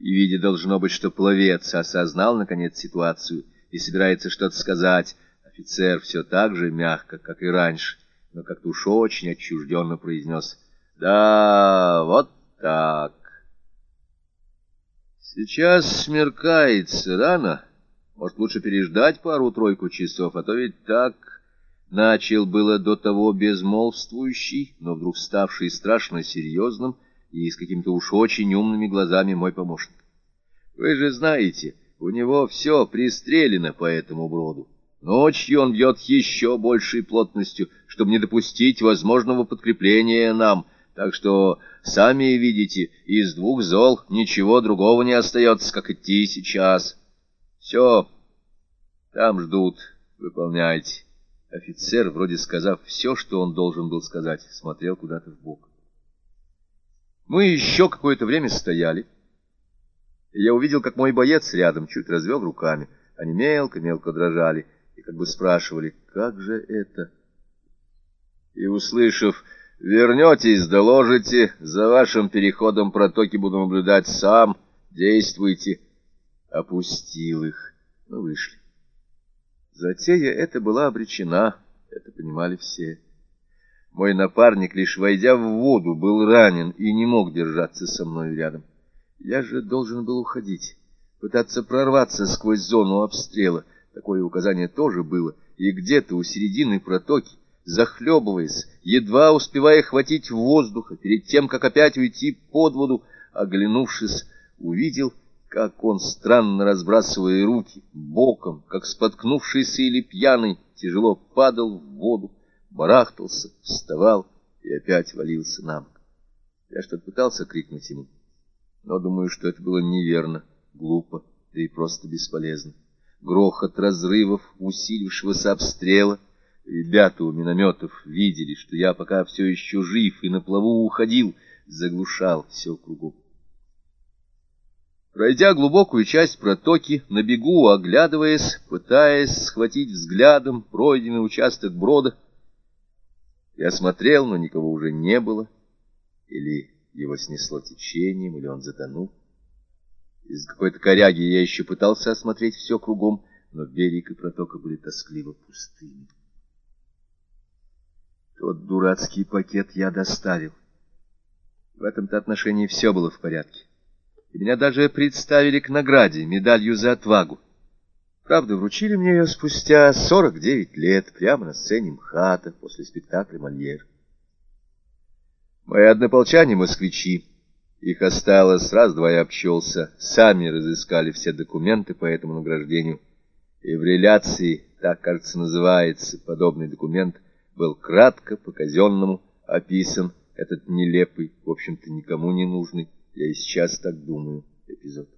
и, видя, должно быть, что пловец осознал, наконец, ситуацию и собирается что-то сказать, офицер все так же мягко, как и раньше, но как-то уж очень отчужденно произнес «Да, вот так». Сейчас смеркается рано, может, лучше переждать пару-тройку часов, а то ведь так... Начал было до того безмолвствующий, но вдруг ставший страшно серьезным и с какими-то уж очень умными глазами мой помощник. Вы же знаете, у него все пристрелено по этому броду. Ночью он бьет еще большей плотностью, чтобы не допустить возможного подкрепления нам. Так что, сами видите, из двух зол ничего другого не остается, как идти сейчас. Все, там ждут, выполняйте. Офицер, вроде сказав все, что он должен был сказать, смотрел куда-то в бок. Мы еще какое-то время стояли. Я увидел, как мой боец рядом чуть развел руками. Они мелко-мелко дрожали и как бы спрашивали, как же это? И, услышав, вернетесь, доложите, за вашим переходом протоки буду наблюдать сам, действуйте. Опустил их. Мы вышли. Затея эта была обречена, это понимали все. Мой напарник, лишь войдя в воду, был ранен и не мог держаться со мной рядом. Я же должен был уходить, пытаться прорваться сквозь зону обстрела. Такое указание тоже было. И где-то у середины протоки, захлебываясь, едва успевая хватить воздуха, перед тем, как опять уйти под воду, оглянувшись, увидел как он, странно разбрасывая руки, боком, как споткнувшийся или пьяный, тяжело падал в воду, барахтался, вставал и опять валился на бок. Я что-то пытался крикнуть ему, но думаю, что это было неверно, глупо, да и просто бесполезно. Грохот разрывов, усилившегося обстрела, ребята у минометов видели, что я пока все еще жив и на плаву уходил, заглушал все кругом. Пройдя глубокую часть протоки, на бегу, оглядываясь, пытаясь схватить взглядом пройденный участок брода, я смотрел, но никого уже не было, или его снесло течением, или он затонул. Из какой-то коряги я еще пытался осмотреть все кругом, но берег и протока были тоскливо пустыми. Тот дурацкий пакет я доставил. В этом-то отношении все было в порядке и меня даже представили к награде, медалью за отвагу. Правда, вручили мне ее спустя 49 лет, прямо на сцене МХАТа, после спектакля «Мольер». Мои однополчане-москвичи, их осталось, раз-два я обчелся, сами разыскали все документы по этому награждению, и в реляции, так, кажется, называется, подобный документ, был кратко, по-казенному описан этот нелепый, в общем-то, никому не нужный, я и сейчас так думаю, эпизод.